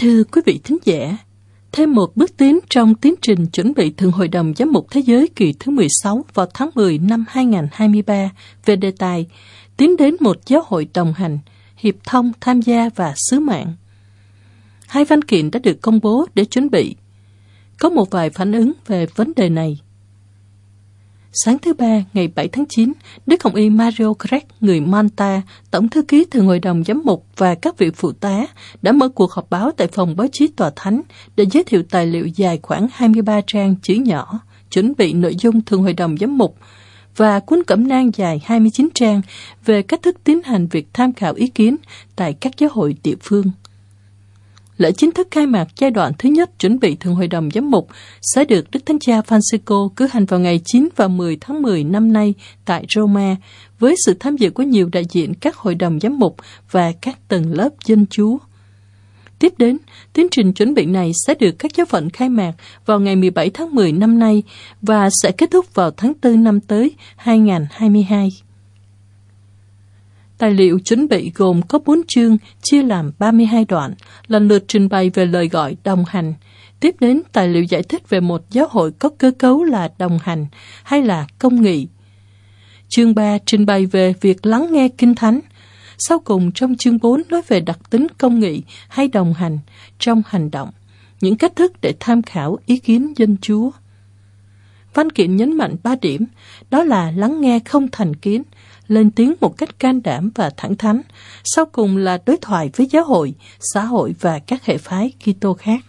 thưa quý vị thính giả, thêm một bước tiến trong tiến trình chuẩn bị Thượng Hội đồng Giám mục Thế giới kỳ thứ 16 vào tháng 10 năm 2023 về đề tài tiến đến một giáo hội đồng hành, hiệp thông, tham gia và sứ mạng. Hai văn kiện đã được công bố để chuẩn bị. Có một vài phản ứng về vấn đề này. Sáng thứ Ba, ngày 7 tháng 9, Đức Hồng Y Mario Craig, người Manta, Tổng thư ký Thường hội đồng giám mục và các vị phụ tá đã mở cuộc họp báo tại phòng báo chí tòa thánh để giới thiệu tài liệu dài khoảng 23 trang chữ nhỏ, chuẩn bị nội dung Thường hội đồng giám mục và cuốn cẩm nang dài 29 trang về cách thức tiến hành việc tham khảo ý kiến tại các giáo hội địa phương. Lễ chính thức khai mạc giai đoạn thứ nhất chuẩn bị Thượng Hội đồng Giám mục sẽ được Đức Thánh Cha Francisco cử hành vào ngày 9 và 10 tháng 10 năm nay tại Roma với sự tham dự của nhiều đại diện các hội đồng giám mục và các tầng lớp dân chúa. Tiếp đến, tiến trình chuẩn bị này sẽ được các giáo phận khai mạc vào ngày 17 tháng 10 năm nay và sẽ kết thúc vào tháng 4 năm tới 2022. Tài liệu chuẩn bị gồm có 4 chương chia làm 32 đoạn, lần lượt trình bày về lời gọi đồng hành. Tiếp đến tài liệu giải thích về một giáo hội có cơ cấu là đồng hành hay là công nghị. Chương 3 trình bày về việc lắng nghe kinh thánh. Sau cùng trong chương 4 nói về đặc tính công nghị hay đồng hành trong hành động, những cách thức để tham khảo ý kiến dân chúa. Văn kiện nhấn mạnh ba điểm, đó là lắng nghe không thành kiến, lên tiếng một cách can đảm và thẳng thắn, sau cùng là đối thoại với giáo hội, xã hội và các hệ phái Kitô khác.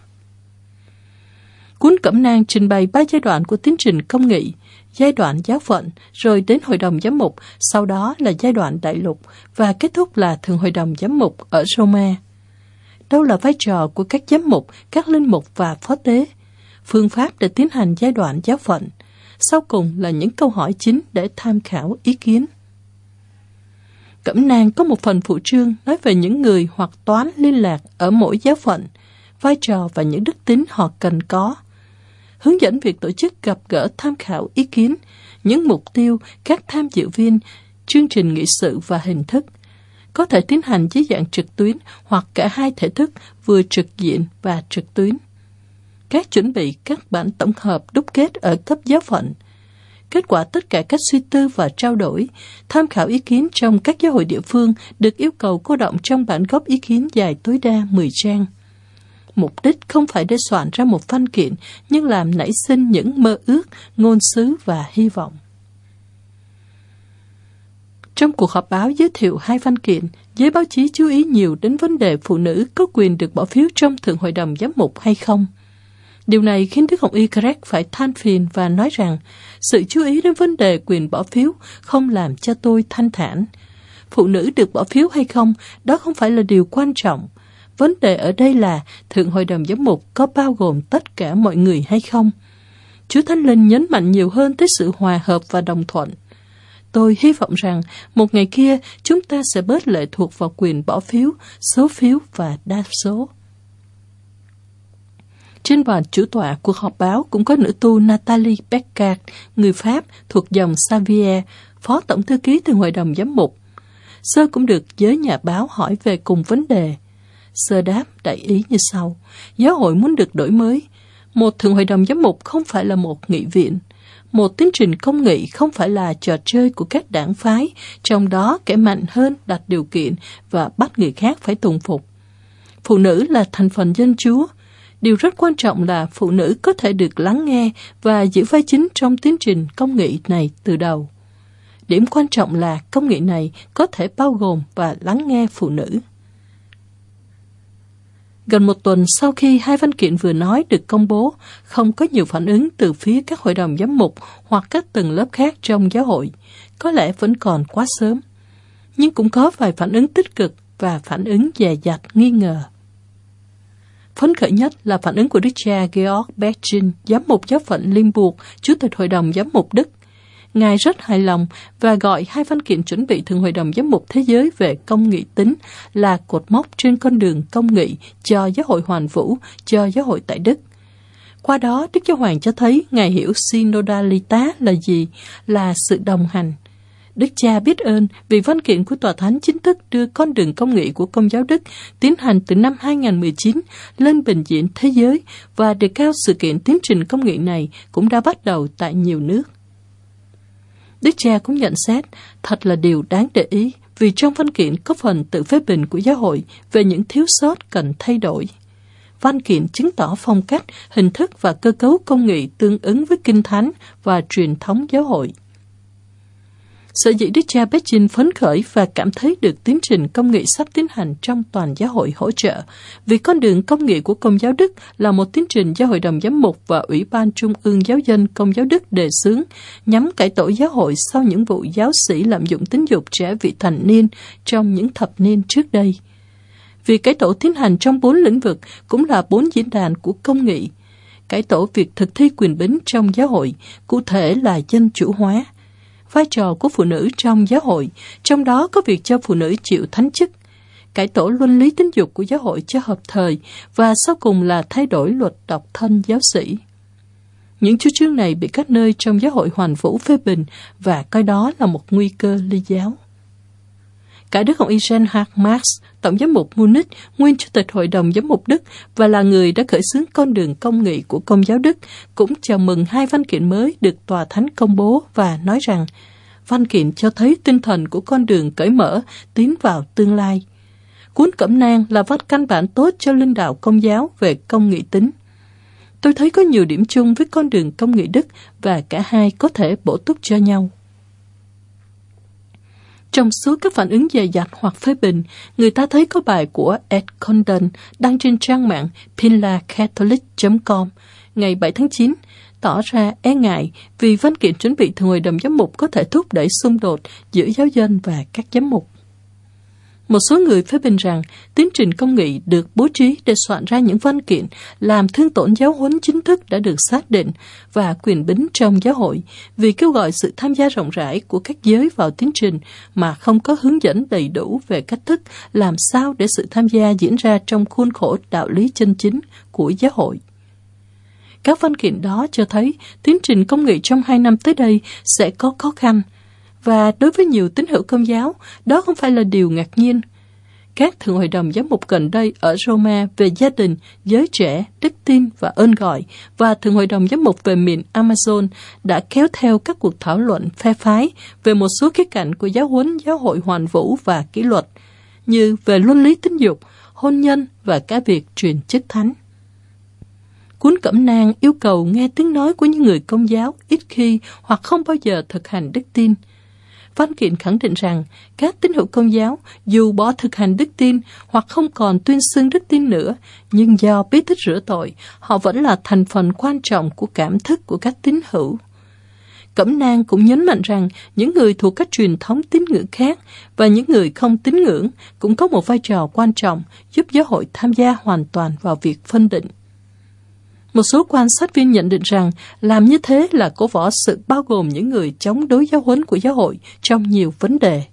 Cuốn Cẩm nang trình bày ba giai đoạn của tiến trình công nghị, giai đoạn giáo phận, rồi đến Hội đồng Giám mục, sau đó là giai đoạn đại lục và kết thúc là Thường Hội đồng Giám mục ở Roma. Đâu là vai trò của các giám mục, các linh mục và phó tế? Phương pháp để tiến hành giai đoạn giáo phận. Sau cùng là những câu hỏi chính để tham khảo ý kiến. Cẩm nang có một phần phụ trương nói về những người hoặc toán liên lạc ở mỗi giáo phận, vai trò và những đức tính họ cần có. Hướng dẫn việc tổ chức gặp gỡ tham khảo ý kiến, những mục tiêu, các tham dự viên, chương trình nghị sự và hình thức. Có thể tiến hành dưới dạng trực tuyến hoặc cả hai thể thức vừa trực diện và trực tuyến. Các chuẩn bị các bản tổng hợp đúc kết ở cấp giáo phận – Kết quả tất cả các suy tư và trao đổi, tham khảo ý kiến trong các giáo hội địa phương được yêu cầu cô động trong bản góp ý kiến dài tối đa 10 trang. Mục đích không phải để soạn ra một văn kiện, nhưng làm nảy sinh những mơ ước, ngôn sứ và hy vọng. Trong cuộc họp báo giới thiệu hai văn kiện, giới báo chí chú ý nhiều đến vấn đề phụ nữ có quyền được bỏ phiếu trong Thượng Hội đồng Giám mục hay không – Điều này khiến Đức Hồng Y Craig phải than phiền và nói rằng sự chú ý đến vấn đề quyền bỏ phiếu không làm cho tôi thanh thản. Phụ nữ được bỏ phiếu hay không, đó không phải là điều quan trọng. Vấn đề ở đây là Thượng Hội đồng Giám mục có bao gồm tất cả mọi người hay không? Chúa Thánh Linh nhấn mạnh nhiều hơn tới sự hòa hợp và đồng thuận. Tôi hy vọng rằng một ngày kia chúng ta sẽ bớt lệ thuộc vào quyền bỏ phiếu, số phiếu và đa số. Trên bàn chủ tọa cuộc họp báo cũng có nữ tu Natalie Beckard, người Pháp thuộc dòng Xavier, phó tổng thư ký từ Hội đồng Giám mục. Sơ cũng được giới nhà báo hỏi về cùng vấn đề. Sơ đáp đại ý như sau. Giáo hội muốn được đổi mới. Một thượng hội đồng giám mục không phải là một nghị viện. Một tiến trình công nghị không phải là trò chơi của các đảng phái, trong đó kẻ mạnh hơn đặt điều kiện và bắt người khác phải tùng phục. Phụ nữ là thành phần dân chúa, Điều rất quan trọng là phụ nữ có thể được lắng nghe và giữ vai chính trong tiến trình công nghệ này từ đầu. Điểm quan trọng là công nghệ này có thể bao gồm và lắng nghe phụ nữ. Gần một tuần sau khi hai văn kiện vừa nói được công bố, không có nhiều phản ứng từ phía các hội đồng giám mục hoặc các tầng lớp khác trong giáo hội. Có lẽ vẫn còn quá sớm. Nhưng cũng có vài phản ứng tích cực và phản ứng dè dặt nghi ngờ. Phấn khởi nhất là phản ứng của đức cha Georg Bechin, giám mục giáo phận Limburg, chủ tịch hội đồng giám mục Đức. Ngài rất hài lòng và gọi hai văn kiện chuẩn bị thường Hội đồng Giám mục Thế giới về công nghị tính là cột mốc trên con đường công nghị cho giáo hội hoàn vũ, cho giáo hội tại Đức. Qua đó, Đức Giáo Hoàng cho thấy Ngài hiểu synodalita là gì, là sự đồng hành. Đức cha biết ơn vì văn kiện của Tòa Thánh chính thức đưa con đường công nghệ của Công giáo Đức tiến hành từ năm 2019 lên bình diện thế giới và đề cao sự kiện tiến trình công nghệ này cũng đã bắt đầu tại nhiều nước. Đức cha cũng nhận xét thật là điều đáng để ý vì trong văn kiện có phần tự phê bình của giáo hội về những thiếu sót cần thay đổi. Văn kiện chứng tỏ phong cách, hình thức và cơ cấu công nghệ tương ứng với kinh thánh và truyền thống giáo hội. Sở dĩ Đức cha Beijing phấn khởi và cảm thấy được tiến trình công nghệ sắp tiến hành trong toàn giáo hội hỗ trợ, vì con đường công nghệ của Công giáo Đức là một tiến trình do Hội đồng Giám mục và Ủy ban Trung ương Giáo dân Công giáo Đức đề xướng, nhắm cải tổ giáo hội sau những vụ giáo sĩ lạm dụng tính dục trẻ vị thành niên trong những thập niên trước đây. Vì cải tổ tiến hành trong bốn lĩnh vực cũng là bốn diễn đàn của công nghệ cải tổ việc thực thi quyền bính trong giáo hội, cụ thể là dân chủ hóa, vai trò của phụ nữ trong giáo hội, trong đó có việc cho phụ nữ chịu thánh chức, cải tổ luân lý tính dục của giáo hội cho hợp thời và sau cùng là thay đổi luật độc thân giáo sĩ. Những chủ trương này bị các nơi trong giáo hội hoàn vũ phê bình và coi đó là một nguy cơ ly giáo. Cả Đức Hồng Y Marx, Tổng giám mục Munich, nguyên chủ tịch Hội đồng giám mục Đức và là người đã khởi xướng con đường công nghị của Công giáo Đức, cũng chào mừng hai văn kiện mới được Tòa Thánh công bố và nói rằng văn kiện cho thấy tinh thần của con đường cởi mở tiến vào tương lai. Cuốn Cẩm nang là văn căn bản tốt cho linh đạo công giáo về công nghị tính. Tôi thấy có nhiều điểm chung với con đường công nghị Đức và cả hai có thể bổ túc cho nhau. Trong số các phản ứng dài dặt hoặc phê bình, người ta thấy có bài của Ed Condon đăng trên trang mạng pinlacatholic.com ngày 7 tháng 9, tỏ ra e ngại vì văn kiện chuẩn bị từ Hội đồng Giám mục có thể thúc đẩy xung đột giữa giáo dân và các giám mục. Một số người phê bình rằng tiến trình công nghị được bố trí để soạn ra những văn kiện làm thương tổn giáo huấn chính thức đã được xác định và quyền bính trong giáo hội vì kêu gọi sự tham gia rộng rãi của các giới vào tiến trình mà không có hướng dẫn đầy đủ về cách thức làm sao để sự tham gia diễn ra trong khuôn khổ đạo lý chân chính của giáo hội. Các văn kiện đó cho thấy tiến trình công nghị trong hai năm tới đây sẽ có khó khăn, và đối với nhiều tín hữu công giáo, đó không phải là điều ngạc nhiên. Các thượng hội đồng giám mục gần đây ở Roma về gia đình, giới trẻ, đức tin và ơn gọi và thượng hội đồng giám mục về miền Amazon đã kéo theo các cuộc thảo luận phe phái về một số khía cạnh của giáo huấn giáo hội hoàn vũ và kỷ luật, như về luân lý tính dục, hôn nhân và cả việc truyền chức thánh. Cuốn Cẩm nang yêu cầu nghe tiếng nói của những người công giáo ít khi hoặc không bao giờ thực hành đức tin – văn kiện khẳng định rằng các tín hữu công giáo dù bỏ thực hành đức tin hoặc không còn tuyên xưng đức tin nữa, nhưng do bí tích rửa tội, họ vẫn là thành phần quan trọng của cảm thức của các tín hữu. Cẩm nang cũng nhấn mạnh rằng những người thuộc các truyền thống tín ngưỡng khác và những người không tín ngưỡng cũng có một vai trò quan trọng giúp giáo hội tham gia hoàn toàn vào việc phân định. Một số quan sát viên nhận định rằng làm như thế là cổ võ sự bao gồm những người chống đối giáo huấn của giáo hội trong nhiều vấn đề.